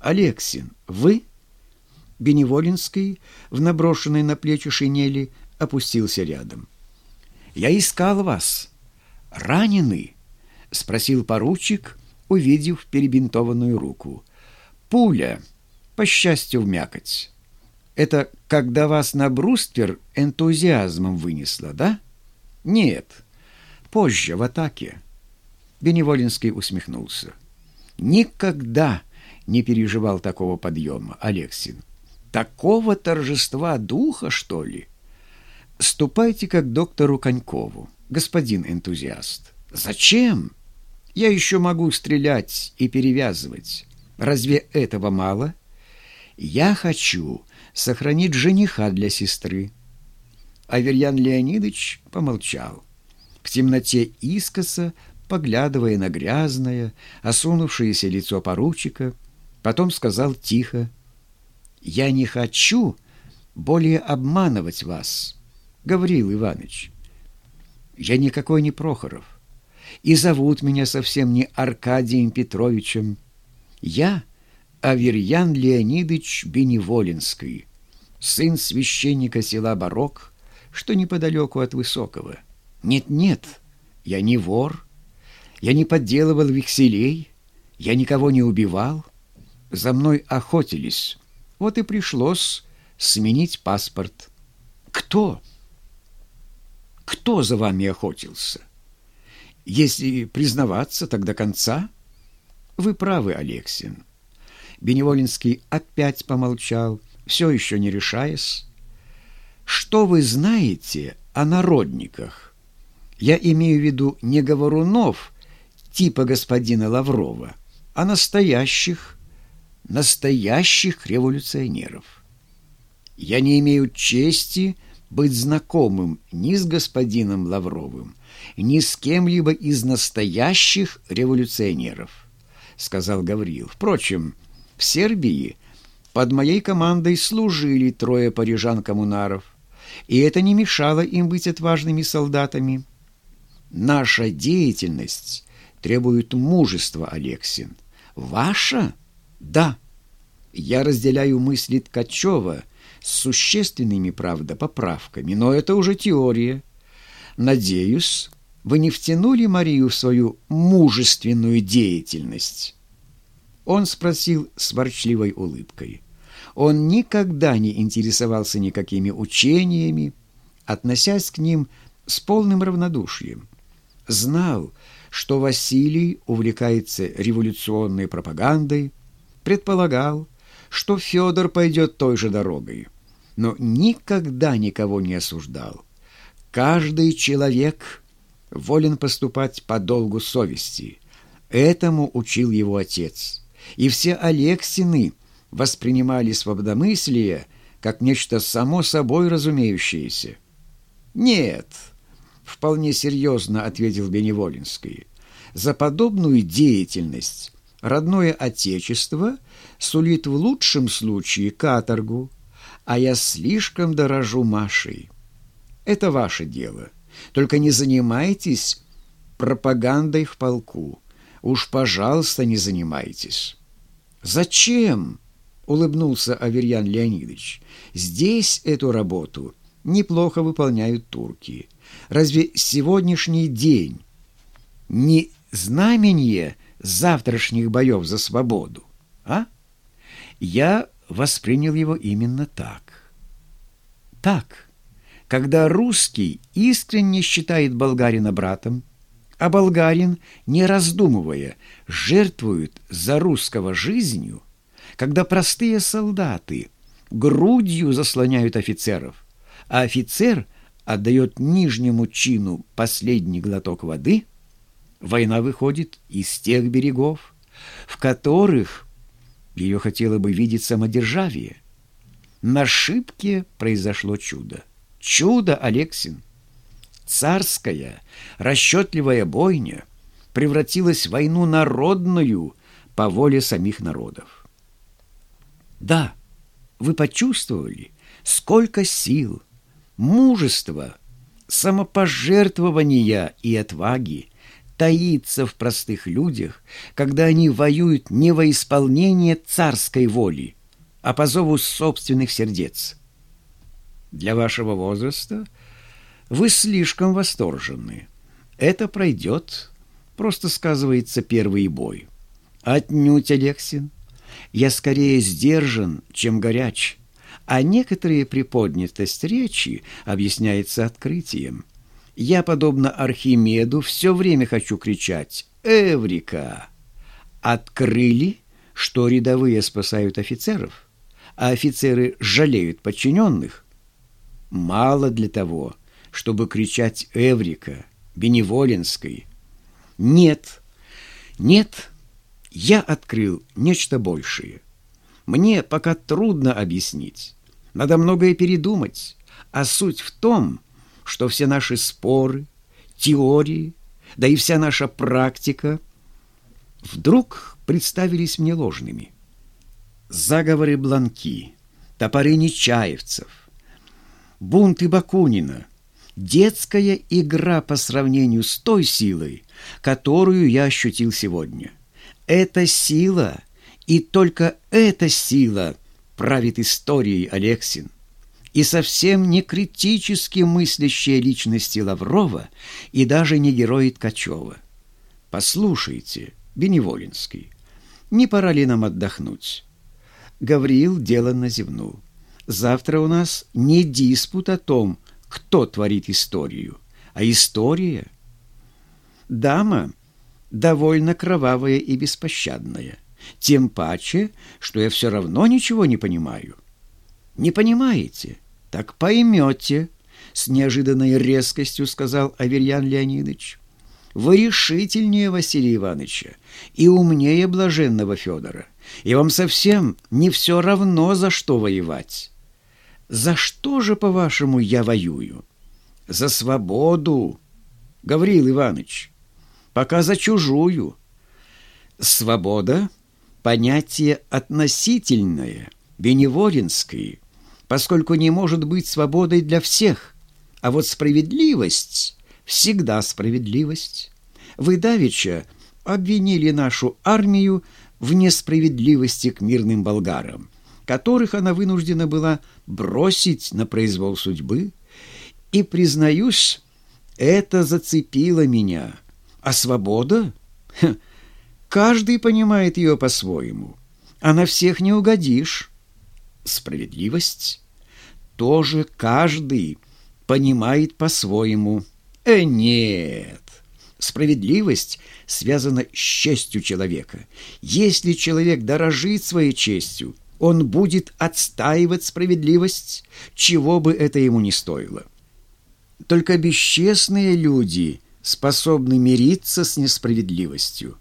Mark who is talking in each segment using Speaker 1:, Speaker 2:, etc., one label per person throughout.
Speaker 1: Алексин, вы?» Беневолинский в наброшенной на плечи шинели опустился рядом. «Я искал вас. Раненый?» — спросил поручик, увидев перебинтованную руку. «Пуля, по счастью, в мякоть. Это когда вас на бруствер энтузиазмом вынесло, да?» «Нет, позже, в атаке». Беневолинский усмехнулся. «Никогда не переживал такого подъема, Алексин. Такого торжества духа, что ли? Ступайте как к доктору Конькову, господин энтузиаст. Зачем? Я еще могу стрелять и перевязывать. Разве этого мало? Я хочу сохранить жениха для сестры. Аверьян Леонидович помолчал. В темноте искоса, поглядывая на грязное, осунувшееся лицо поручика, потом сказал тихо, «Я не хочу более обманывать вас, Гаврил Иванович. Я никакой не Прохоров, и зовут меня совсем не Аркадием Петровичем. Я Аверьян Леонидович Беневолинский, сын священника села Барок, что неподалеку от Высокого. Нет-нет, я не вор, я не подделывал векселей, я никого не убивал, за мной охотились, вот и пришлось сменить паспорт. Кто? Кто за вами охотился? Если признаваться, так до конца? Вы правы, Алексин. Беневолинский опять помолчал, все еще не решаясь. Что вы знаете о народниках? Я имею в виду не говорунов типа господина Лаврова, а настоящих настоящих революционеров. Я не имею чести быть знакомым ни с господином Лавровым, ни с кем-либо из настоящих революционеров, сказал Гаврил. Впрочем, в Сербии под моей командой служили трое парижан-коммунаров, и это не мешало им быть отважными солдатами. Наша деятельность требует мужества, Алексин. Ваша? Да, я разделяю мысли Ткачева с существенными, правда, поправками, но это уже теория. Надеюсь, вы не втянули Марию в свою мужественную деятельность?» Он спросил с ворчливой улыбкой. Он никогда не интересовался никакими учениями, относясь к ним с полным равнодушием. Знал, что Василий увлекается революционной пропагандой, предполагал, что Федор пойдет той же дорогой, но никогда никого не осуждал. Каждый человек волен поступать по долгу совести. Этому учил его отец. И все Алексины воспринимали свободомыслие как нечто само собой разумеющееся. «Нет», — вполне серьезно ответил Беневолинский, — «за подобную деятельность Родное отечество сулит в лучшем случае каторгу, а я слишком дорожу Машей. Это ваше дело. Только не занимайтесь пропагандой в полку. Уж, пожалуйста, не занимайтесь. Зачем? улыбнулся Аверьян Леонидович. Здесь эту работу неплохо выполняют турки. Разве сегодняшний день не знамение завтрашних боев за свободу, а? Я воспринял его именно так. Так, когда русский искренне считает болгарина братом, а болгарин, не раздумывая, жертвует за русского жизнью, когда простые солдаты грудью заслоняют офицеров, а офицер отдает нижнему чину последний глоток воды – Война выходит из тех берегов, в которых ее хотело бы видеть самодержавие. На шибке произошло чудо. Чудо, Алексин. Царская, расчетливая бойня превратилась в войну народную по воле самих народов. Да, вы почувствовали, сколько сил, мужества, самопожертвования и отваги таится в простых людях, когда они воюют не во исполнение царской воли, а по зову собственных сердец. Для вашего возраста вы слишком восторженны. Это пройдет, просто сказывается первый бой. Отнюдь, Алексин. Я скорее сдержан, чем горяч, а некоторые приподнятость речи объясняется открытием. Я, подобно Архимеду, все время хочу кричать «Эврика!». Открыли, что рядовые спасают офицеров, а офицеры жалеют подчиненных. Мало для того, чтобы кричать «Эврика!», «Беневолинской». Нет, нет, я открыл нечто большее. Мне пока трудно объяснить. Надо многое передумать. А суть в том, что все наши споры, теории, да и вся наша практика вдруг представились мне ложными. Заговоры Бланки, топоры Нечаевцев, бунты Бакунина, детская игра по сравнению с той силой, которую я ощутил сегодня. Эта сила, и только эта сила правит историей Алексин и совсем не критически мыслящие личности Лаврова и даже не герои Ткачева. Послушайте, Беневолинский, не пора ли нам отдохнуть? Гавриил деланно зевнул. Завтра у нас не диспут о том, кто творит историю, а история. Дама довольно кровавая и беспощадная, тем паче, что я все равно ничего не понимаю. Не понимаете? Так поймете, с неожиданной резкостью сказал Аверьян Леонидович. Вы решительнее Василия Ивановича и умнее блаженного Федора, и вам совсем не все равно, за что воевать. За что же, по-вашему, я воюю? За свободу, Гаврил Иванович, пока за чужую. Свобода — понятие относительное, беневоринское, поскольку не может быть свободой для всех. А вот справедливость всегда справедливость. Вы, Давича, обвинили нашу армию в несправедливости к мирным болгарам, которых она вынуждена была бросить на произвол судьбы. И, признаюсь, это зацепило меня. А свобода? Ха, каждый понимает ее по-своему. А на всех не угодишь справедливость тоже каждый понимает по-своему. Э, нет! Справедливость связана с честью человека. Если человек дорожит своей честью, он будет отстаивать справедливость, чего бы это ему не стоило. Только бесчестные люди способны мириться с несправедливостью.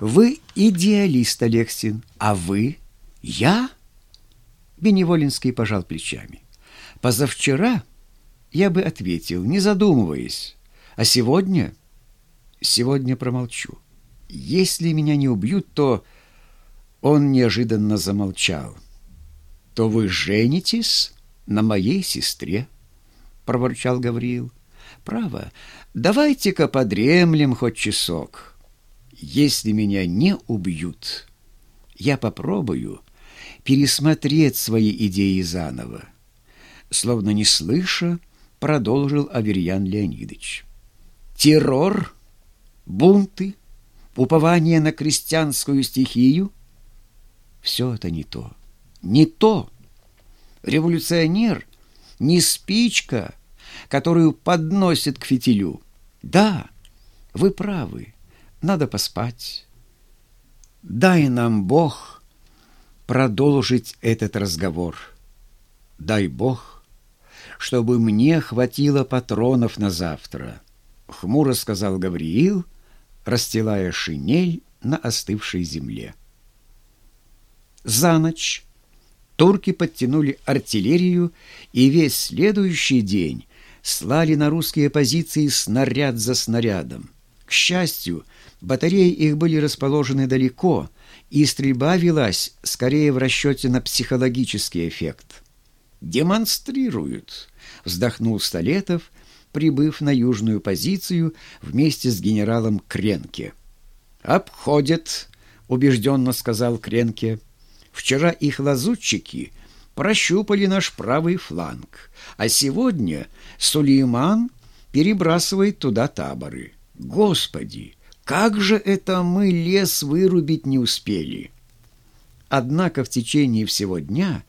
Speaker 1: Вы идеалист, Алексин, а вы — я — Беневолинский пожал плечами. «Позавчера я бы ответил, не задумываясь, а сегодня...» «Сегодня промолчу. Если меня не убьют, то...» Он неожиданно замолчал. «То вы женитесь на моей сестре?» — проворчал Гавриил. «Право, давайте-ка подремлем хоть часок. Если меня не убьют, я попробую...» пересмотреть свои идеи заново. Словно не слыша, продолжил Аверьян Леонидович. Террор, бунты, упование на крестьянскую стихию — все это не то. Не то. Революционер — не спичка, которую подносит к фитилю. Да, вы правы, надо поспать. Дай нам Бог — продолжить этот разговор. Дай Бог, чтобы мне хватило патронов на завтра, хмуро сказал Гавриил, расстилая шинель на остывшей земле. За ночь турки подтянули артиллерию и весь следующий день слали на русские позиции снаряд за снарядом. К счастью, батареи их были расположены далеко, и стрельба велась скорее в расчете на психологический эффект. «Демонстрируют», — вздохнул Столетов, прибыв на южную позицию вместе с генералом Кренке. «Обходят», — убежденно сказал Кренке. «Вчера их лазутчики прощупали наш правый фланг, а сегодня Сулейман перебрасывает туда таборы. Господи, как же это мы лес вырубить не успели!» Однако в течение всего дня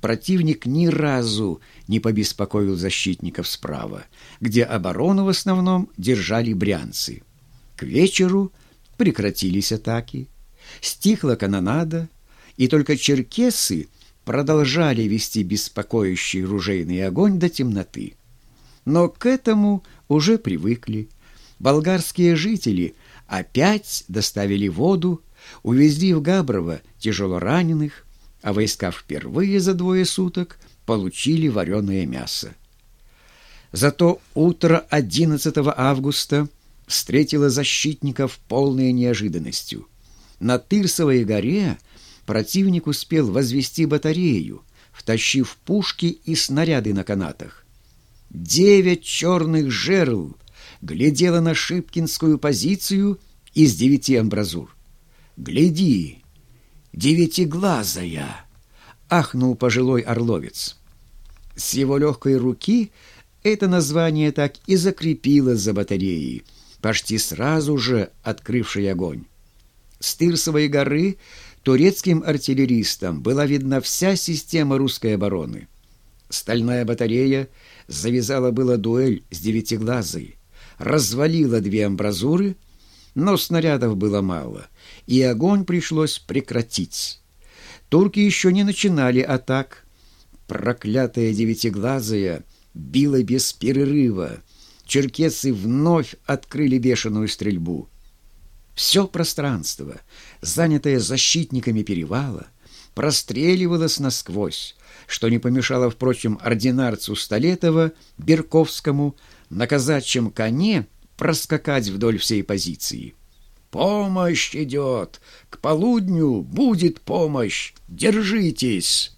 Speaker 1: противник ни разу не побеспокоил защитников справа, где оборону в основном держали брянцы. К вечеру прекратились атаки, стихла канонада, и только черкесы продолжали вести беспокоящий ружейный огонь до темноты. Но к этому уже привыкли. Болгарские жители опять доставили воду, увезли в Габрово тяжело раненых, а войска впервые за двое суток получили вареное мясо. Зато утро 11 августа встретило защитников полной неожиданностью. На Тырсовой горе противник успел возвести батарею, втащив пушки и снаряды на канатах. Девять черных жерл глядела на Шипкинскую позицию из девяти амбразур. «Гляди, девятиглазая!» — ахнул пожилой орловец. С его легкой руки это название так и закрепилось за батареей, почти сразу же открывший огонь. С Тырсовой горы турецким артиллеристам была видна вся система русской обороны. Стальная батарея завязала было дуэль с девятиглазой, развалила две амбразуры, но снарядов было мало — и огонь пришлось прекратить. Турки еще не начинали атак. Проклятая девятиглазая била без перерыва. Черкесы вновь открыли бешеную стрельбу. Все пространство, занятое защитниками перевала, простреливалось насквозь, что не помешало, впрочем, ординарцу Столетова, Берковскому, на казачьем коне проскакать вдоль всей позиции. Помощь идет! К полудню будет помощь! Держитесь!»